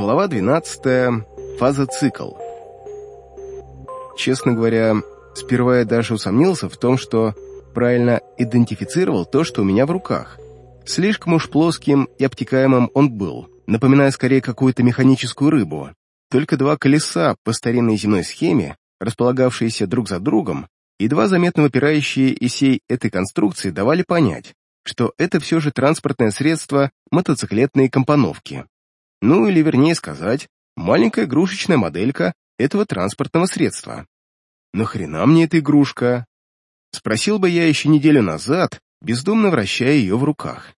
Глава 12. Фаза цикл. Честно говоря, сперва я даже усомнился в том, что правильно идентифицировал то, что у меня в руках. Слишком уж плоским и обтекаемым он был, напоминая скорее какую-то механическую рыбу. Только два колеса по старинной земной схеме, располагавшиеся друг за другом, и два заметно выпирающие из всей этой конструкции давали понять, что это все же транспортное средство мотоциклетной компоновки. Ну или вернее сказать, маленькая игрушечная моделька этого транспортного средства. Нахрена мне эта игрушка? Спросил бы я еще неделю назад, бездумно вращая ее в руках.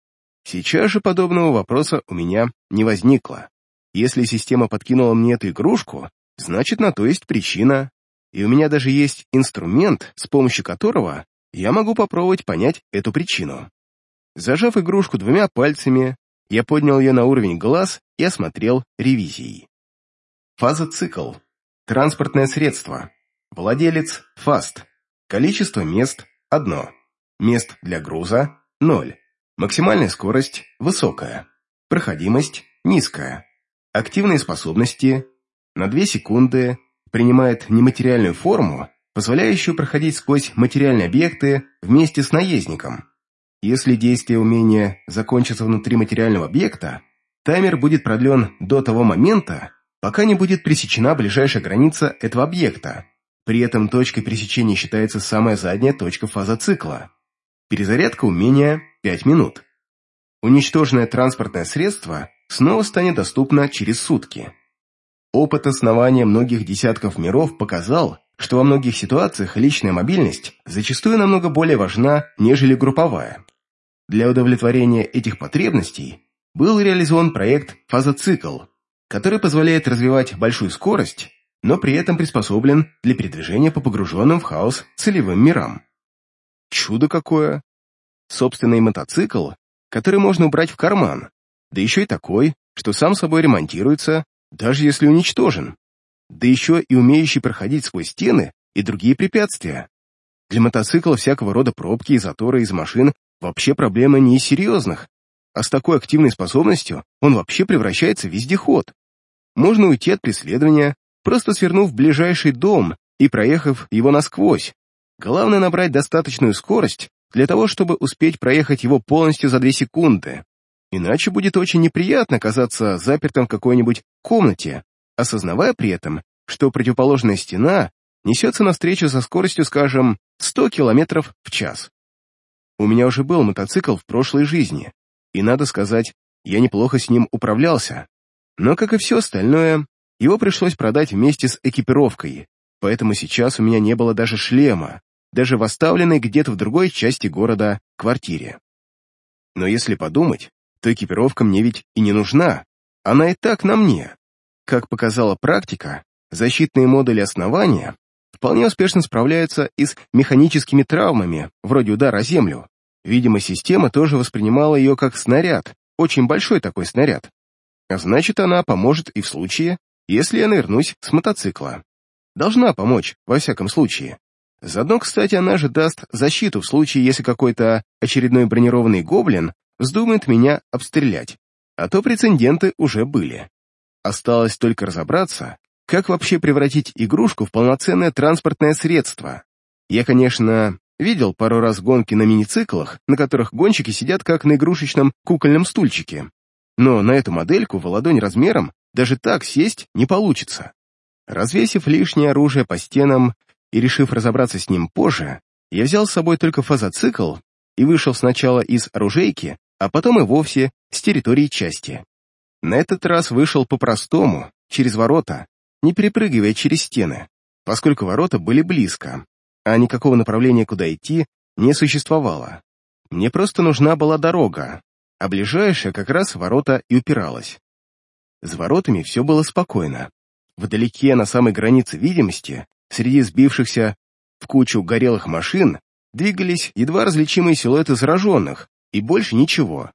Сейчас же подобного вопроса у меня не возникло. Если система подкинула мне эту игрушку, значит, на то есть причина. И у меня даже есть инструмент, с помощью которого я могу попробовать понять эту причину. Зажав игрушку двумя пальцами, я поднял ее на уровень глаз и осмотрел ревизией. Фаза цикл. Транспортное средство. Владелец – ФАСТ. Количество мест – одно. Мест для груза – ноль. Максимальная скорость – высокая. Проходимость – низкая. Активные способности – на 2 секунды принимает нематериальную форму, позволяющую проходить сквозь материальные объекты вместе с наездником. Если действие умения закончится внутри материального объекта, таймер будет продлен до того момента, пока не будет пресечена ближайшая граница этого объекта. При этом точкой пересечения считается самая задняя точка фаза цикла. Перезарядка умения 5 минут. Уничтоженное транспортное средство снова станет доступно через сутки. Опыт основания многих десятков миров показал, что во многих ситуациях личная мобильность зачастую намного более важна, нежели групповая. Для удовлетворения этих потребностей был реализован проект «Фазоцикл», который позволяет развивать большую скорость, но при этом приспособлен для передвижения по погруженным в хаос целевым мирам. Чудо какое! Собственный мотоцикл, который можно убрать в карман, да еще и такой, что сам собой ремонтируется, даже если уничтожен, да еще и умеющий проходить сквозь стены и другие препятствия. Для мотоцикла всякого рода пробки и заторы из машин вообще проблема не из серьезных, а с такой активной способностью он вообще превращается в вездеход. Можно уйти от преследования, просто свернув в ближайший дом и проехав его насквозь. Главное набрать достаточную скорость для того, чтобы успеть проехать его полностью за две секунды. Иначе будет очень неприятно оказаться запертым в какой-нибудь комнате, осознавая при этом, что противоположная стена несется навстречу со скоростью, скажем, 100 км в час. У меня уже был мотоцикл в прошлой жизни, и, надо сказать, я неплохо с ним управлялся. Но, как и все остальное, его пришлось продать вместе с экипировкой, поэтому сейчас у меня не было даже шлема, даже в оставленной где-то в другой части города квартире. Но если подумать, то экипировка мне ведь и не нужна, она и так на мне. Как показала практика, защитные модули основания вполне успешно справляются и с механическими травмами, вроде удара о землю. Видимо, система тоже воспринимала ее как снаряд, очень большой такой снаряд. А значит, она поможет и в случае, если я навернусь с мотоцикла. Должна помочь, во всяком случае. Заодно, кстати, она же даст защиту в случае, если какой-то очередной бронированный гоблин вздумает меня обстрелять. А то прецеденты уже были. Осталось только разобраться, как вообще превратить игрушку в полноценное транспортное средство. Я, конечно, видел пару раз гонки на мини-циклах, на которых гонщики сидят как на игрушечном кукольном стульчике. Но на эту модельку в ладонь размером даже так сесть не получится. Развесив лишнее оружие по стенам и решив разобраться с ним позже, я взял с собой только фазоцикл и вышел сначала из оружейки, а потом и вовсе с территории части. На этот раз вышел по-простому, через ворота, не перепрыгивая через стены, поскольку ворота были близко, а никакого направления, куда идти, не существовало. Мне просто нужна была дорога, а ближайшая как раз ворота и упиралась. С воротами все было спокойно. Вдалеке, на самой границе видимости, среди сбившихся в кучу горелых машин, двигались едва различимые силуэты зараженных, и больше ничего.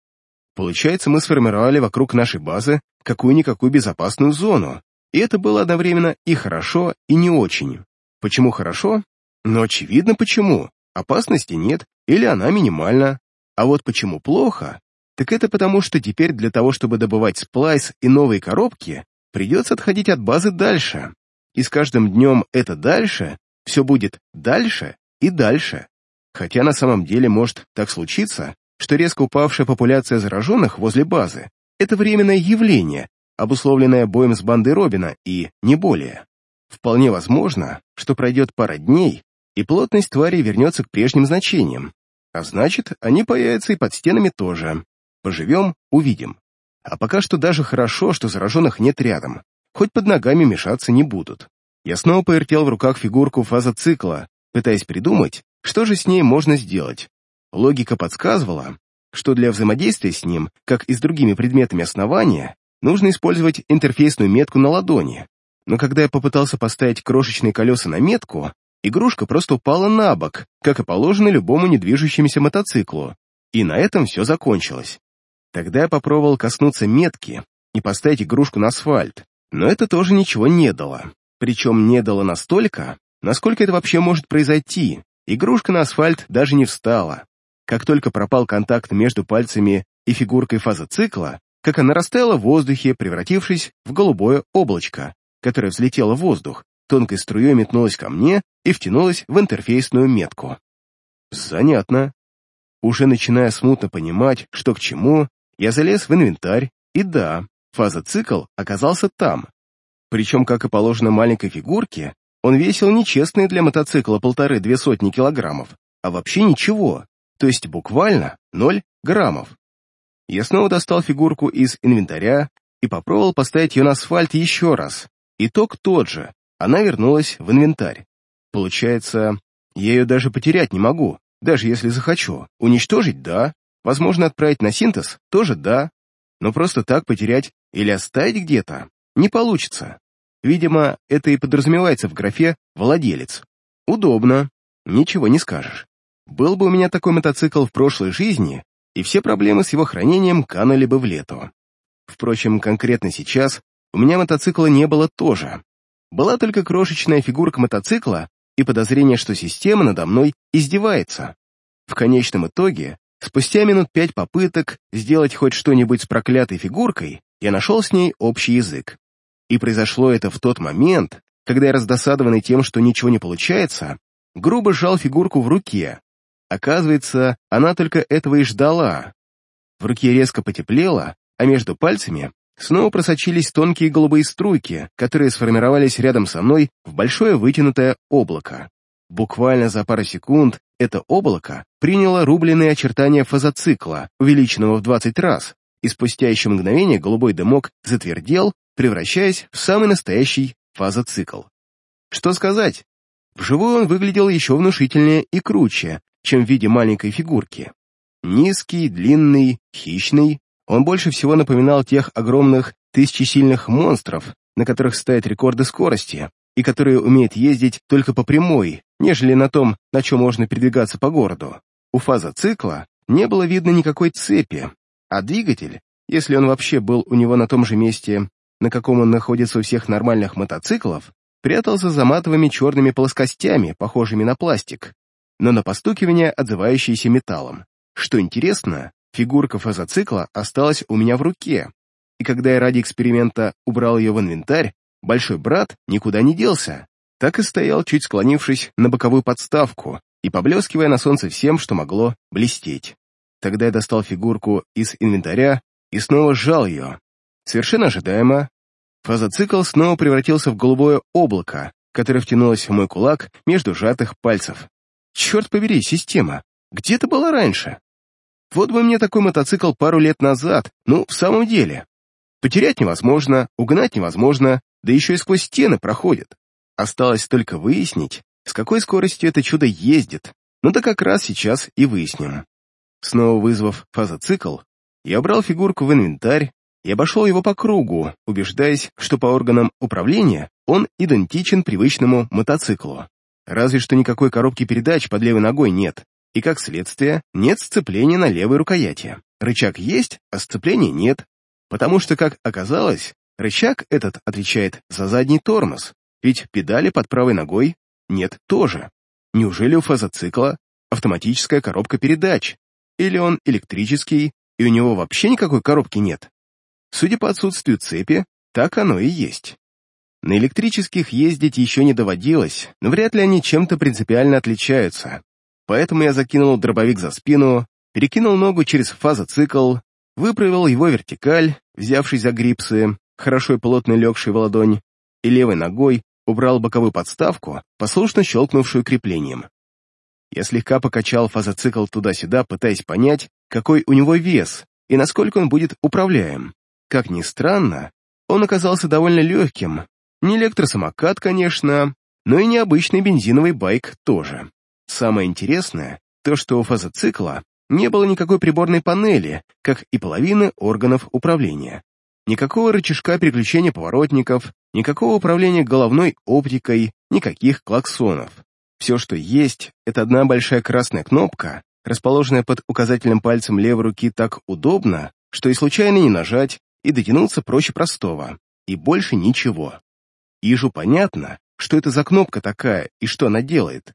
Получается, мы сформировали вокруг нашей базы какую-никакую безопасную зону, и это было одновременно и хорошо, и не очень. Почему хорошо? Но очевидно почему. Опасности нет, или она минимальна. А вот почему плохо? Так это потому, что теперь для того, чтобы добывать сплайс и новые коробки, придется отходить от базы дальше. И с каждым днем это дальше все будет дальше и дальше. Хотя на самом деле может так случиться, что резко упавшая популяция зараженных возле базы — это временное явление, обусловленное боем с бандой Робина, и не более. Вполне возможно, что пройдет пара дней, и плотность тварей вернется к прежним значениям, а значит, они появятся и под стенами тоже. Поживем — увидим. А пока что даже хорошо, что зараженных нет рядом, хоть под ногами мешаться не будут. Я снова повертел в руках фигурку фаза цикла, пытаясь придумать, что же с ней можно сделать. Логика подсказывала, что для взаимодействия с ним, как и с другими предметами основания, нужно использовать интерфейсную метку на ладони. Но когда я попытался поставить крошечные колеса на метку, игрушка просто упала на бок, как и положено любому недвижущемуся мотоциклу, и на этом все закончилось. Тогда я попробовал коснуться метки и поставить игрушку на асфальт, но это тоже ничего не дало. Причем не дало настолько, насколько это вообще может произойти. Игрушка на асфальт даже не встала. Как только пропал контакт между пальцами и фигуркой фазы цикла, как она растаяла в воздухе, превратившись в голубое облачко, которое взлетело в воздух, тонкой струей метнулась ко мне и втянулась в интерфейсную метку. Занятно. Уже начиная смутно понимать, что к чему, я залез в инвентарь, и да, фаза-цикл оказался там. Причем, как и положено маленькой фигурке, он весил нечестные для мотоцикла полторы-две сотни килограммов, а вообще ничего, то есть буквально ноль граммов. Я снова достал фигурку из инвентаря и попробовал поставить ее на асфальт еще раз. Итог тот же, она вернулась в инвентарь. Получается, я ее даже потерять не могу, даже если захочу. Уничтожить — да, возможно, отправить на синтез — тоже да, но просто так потерять или оставить где-то не получится. Видимо, это и подразумевается в графе «владелец». Удобно, ничего не скажешь. Был бы у меня такой мотоцикл в прошлой жизни, и все проблемы с его хранением канули бы в лету. Впрочем, конкретно сейчас у меня мотоцикла не было тоже. Была только крошечная фигурка мотоцикла и подозрение, что система надо мной издевается. В конечном итоге, спустя минут пять попыток сделать хоть что-нибудь с проклятой фигуркой, я нашел с ней общий язык. И произошло это в тот момент, когда я, раздосадованный тем, что ничего не получается, грубо сжал фигурку в руке, Оказывается, она только этого и ждала. В руке резко потеплело, а между пальцами снова просочились тонкие голубые струйки, которые сформировались рядом со мной в большое вытянутое облако. Буквально за пару секунд это облако приняло рубленые очертания фазоцикла, увеличенного в 20 раз, и спустя еще мгновение голубой дымок затвердел, превращаясь в самый настоящий фазоцикл. Что сказать? Вживую он выглядел еще внушительнее и круче, чем в виде маленькой фигурки. Низкий, длинный, хищный, он больше всего напоминал тех огромных тысячесильных монстров, на которых ставят рекорды скорости, и которые умеют ездить только по прямой, нежели на том, на чем можно передвигаться по городу. У фаза цикла не было видно никакой цепи, а двигатель, если он вообще был у него на том же месте, на каком он находится у всех нормальных мотоциклов, прятался за матовыми черными плоскостями, похожими на пластик, но на постукивание, отзывающееся металлом. Что интересно, фигурка фазоцикла осталась у меня в руке, и когда я ради эксперимента убрал ее в инвентарь, большой брат никуда не делся, так и стоял, чуть склонившись на боковую подставку и поблескивая на солнце всем, что могло блестеть. Тогда я достал фигурку из инвентаря и снова сжал ее. Совершенно ожидаемо, фазоцикл снова превратился в голубое облако, которое втянулось в мой кулак между сжатых пальцев. Черт побери, система, где ты была раньше? Вот бы мне такой мотоцикл пару лет назад, ну, в самом деле. Потерять невозможно, угнать невозможно, да еще и сквозь стены проходит. Осталось только выяснить, с какой скоростью это чудо ездит, ну да как раз сейчас и выясним. Снова вызвав фазоцикл, я убрал фигурку в инвентарь и обошел его по кругу, убеждаясь, что по органам управления он идентичен привычному мотоциклу. Разве что никакой коробки передач под левой ногой нет, и, как следствие, нет сцепления на левой рукояти. Рычаг есть, а сцепления нет, потому что, как оказалось, рычаг этот отвечает за задний тормоз, ведь педали под правой ногой нет тоже. Неужели у фазоцикла автоматическая коробка передач? Или он электрический, и у него вообще никакой коробки нет? Судя по отсутствию цепи, Так оно и есть. На электрических ездить еще не доводилось, но вряд ли они чем-то принципиально отличаются. Поэтому я закинул дробовик за спину, перекинул ногу через фазоцикл, выправил его вертикаль, взявшись за грипсы, хорошо и плотно легший в ладонь, и левой ногой убрал боковую подставку, послушно щелкнувшую креплением. Я слегка покачал фазоцикл туда-сюда, пытаясь понять, какой у него вес и насколько он будет управляем. Как ни странно, он оказался довольно легким. Не электросамокат, конечно, но и необычный бензиновый байк тоже. Самое интересное, то, что у фазоцикла не было никакой приборной панели, как и половины органов управления. Никакого рычажка переключения поворотников, никакого управления головной оптикой, никаких клаксонов. Все, что есть, это одна большая красная кнопка, расположенная под указательным пальцем левой руки так удобно, что и случайно не нажать, и дотянуться проще простого. И больше ничего. Ижу понятно, что это за кнопка такая и что она делает.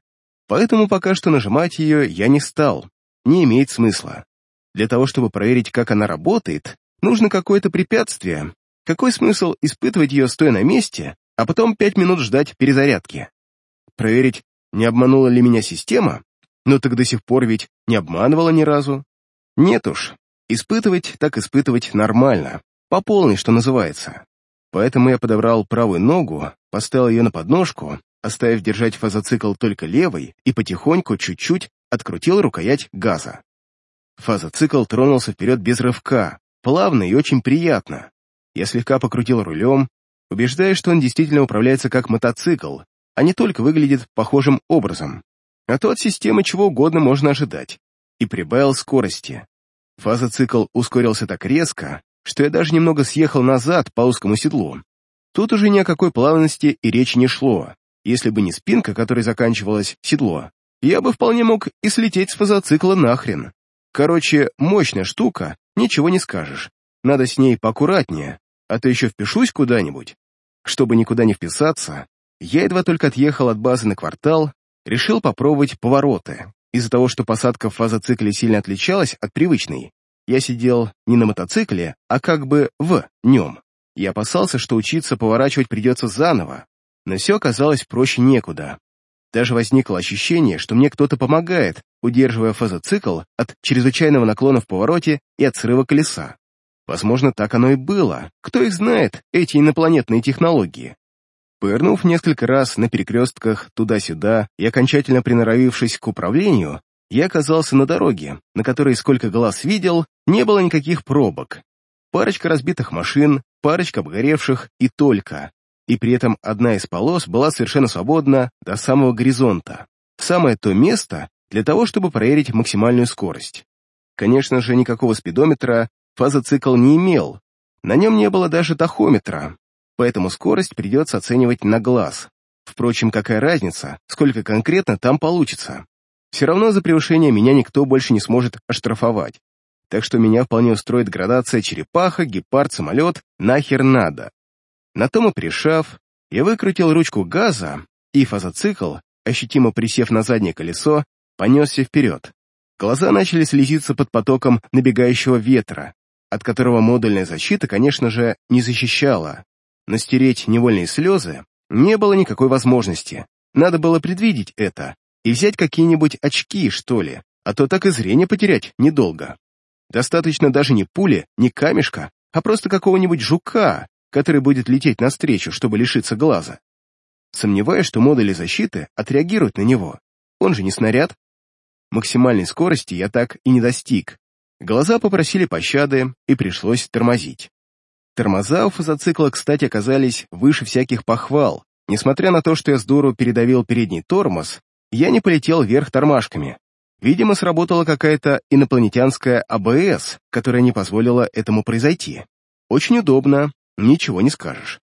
Поэтому пока что нажимать ее я не стал. Не имеет смысла. Для того, чтобы проверить, как она работает, нужно какое-то препятствие. Какой смысл испытывать ее стоя на месте, а потом пять минут ждать перезарядки? Проверить, не обманула ли меня система? Но так до сих пор ведь не обманывала ни разу. Нет уж, испытывать так испытывать нормально, по полной, что называется. Поэтому я подобрал правую ногу, поставил ее на подножку, оставив держать фазоцикл только левой и потихоньку, чуть-чуть, открутил рукоять газа. Фазоцикл тронулся вперед без рывка, плавно и очень приятно. Я слегка покрутил рулем, убеждаясь, что он действительно управляется как мотоцикл, а не только выглядит похожим образом. А то от системы чего угодно можно ожидать. И прибавил скорости. Фазоцикл ускорился так резко, что я даже немного съехал назад по узкому седлу. Тут уже ни о какой плавности и речи не шло. Если бы не спинка, которой заканчивалось седло, я бы вполне мог и слететь с фазоцикла нахрен. Короче, мощная штука, ничего не скажешь. Надо с ней поаккуратнее, а то еще впишусь куда-нибудь. Чтобы никуда не вписаться, я едва только отъехал от базы на квартал, решил попробовать повороты. Из-за того, что посадка в фазоцикле сильно отличалась от привычной, я сидел не на мотоцикле, а как бы в нем. Я опасался, что учиться поворачивать придется заново, но все оказалось проще некуда. Даже возникло ощущение, что мне кто-то помогает, удерживая фазоцикл от чрезвычайного наклона в повороте и от срыва колеса. Возможно, так оно и было. Кто их знает, эти инопланетные технологии? Повернув несколько раз на перекрестках туда-сюда и окончательно приноровившись к управлению, я оказался на дороге, на которой, сколько глаз видел, не было никаких пробок. Парочка разбитых машин, парочка обгоревших и только. И при этом одна из полос была совершенно свободна до самого горизонта. Самое то место для того, чтобы проверить максимальную скорость. Конечно же, никакого спидометра фазоцикл не имел. На нем не было даже тахометра, поэтому скорость придется оценивать на глаз. Впрочем, какая разница, сколько конкретно там получится. Все равно за превышение меня никто больше не сможет оштрафовать. Так что меня вполне устроит градация черепаха, гепард, самолет, нахер надо. На том и пришав, я выкрутил ручку газа, и фазоцикл, ощутимо присев на заднее колесо, понесся вперед. Глаза начали слезиться под потоком набегающего ветра, от которого модульная защита, конечно же, не защищала но стереть невольные слезы не было никакой возможности. Надо было предвидеть это и взять какие-нибудь очки, что ли, а то так и зрение потерять недолго. Достаточно даже не пули, не камешка, а просто какого-нибудь жука, который будет лететь навстречу, чтобы лишиться глаза. Сомневаюсь, что модули защиты отреагируют на него. Он же не снаряд. Максимальной скорости я так и не достиг. Глаза попросили пощады, и пришлось тормозить. Тормоза у фазоцикла, кстати, оказались выше всяких похвал. Несмотря на то, что я с дуру передавил передний тормоз, я не полетел вверх тормашками. Видимо, сработала какая-то инопланетянская АБС, которая не позволила этому произойти. Очень удобно, ничего не скажешь.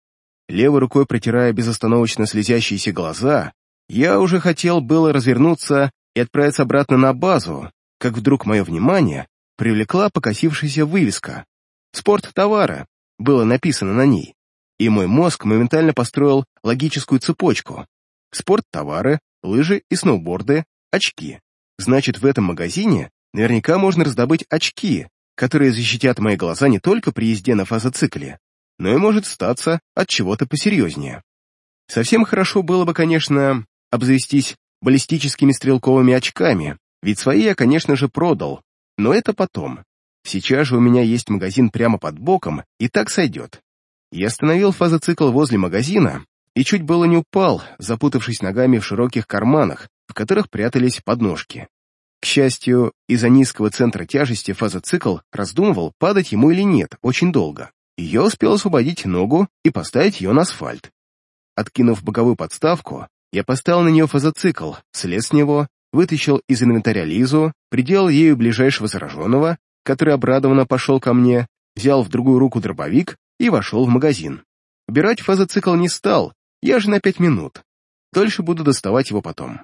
Левой рукой протирая безостановочно слезящиеся глаза, я уже хотел было развернуться и отправиться обратно на базу, как вдруг мое внимание привлекла покосившаяся вывеска «Спорт товара», было написано на ней, и мой мозг моментально построил логическую цепочку. Спорт-товары, лыжи и сноуборды, очки. Значит, в этом магазине наверняка можно раздобыть очки, которые защитят мои глаза не только при езде на фазоцикле, но и может статься от чего-то посерьезнее. Совсем хорошо было бы, конечно, обзавестись баллистическими стрелковыми очками, ведь свои я, конечно же, продал, но это потом. Сейчас же у меня есть магазин прямо под боком, и так сойдет. Я остановил фазоцикл возле магазина и чуть было не упал, запутавшись ногами в широких карманах, в которых прятались подножки. К счастью, из-за низкого центра тяжести фазоцикл раздумывал, падать ему или нет, очень долго. Я успел освободить ногу и поставить ее на асфальт. Откинув боковую подставку, я поставил на нее фазоцикл, слез с него, вытащил из инвентаря Лизу, приделал ею ближайшего зараженного, который обрадованно пошел ко мне, взял в другую руку дробовик и вошел в магазин. Убирать фазоцикл не стал, я же на пять минут. Дольше буду доставать его потом.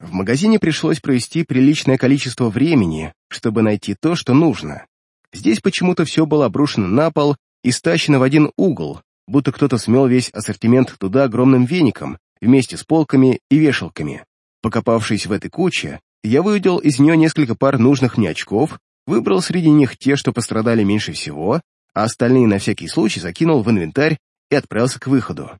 В магазине пришлось провести приличное количество времени, чтобы найти то, что нужно. Здесь почему-то все было обрушено на пол и стащено в один угол, будто кто-то смел весь ассортимент туда огромным веником, вместе с полками и вешалками. Покопавшись в этой куче, я выудил из нее несколько пар нужных мне очков, выбрал среди них те, что пострадали меньше всего, а остальные на всякий случай закинул в инвентарь и отправился к выходу.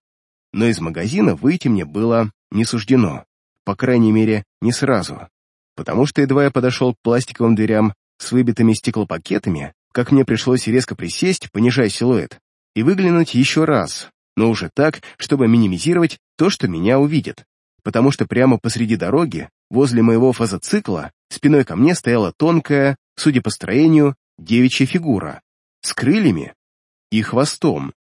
Но из магазина выйти мне было не суждено. По крайней мере, не сразу. Потому что едва я подошел к пластиковым дверям с выбитыми стеклопакетами, как мне пришлось резко присесть, понижая силуэт, и выглянуть еще раз, но уже так, чтобы минимизировать то, что меня увидят. Потому что прямо посреди дороги, возле моего фазоцикла, спиной ко мне стояла тонкая, судя по строению, девичья фигура, с крыльями и хвостом,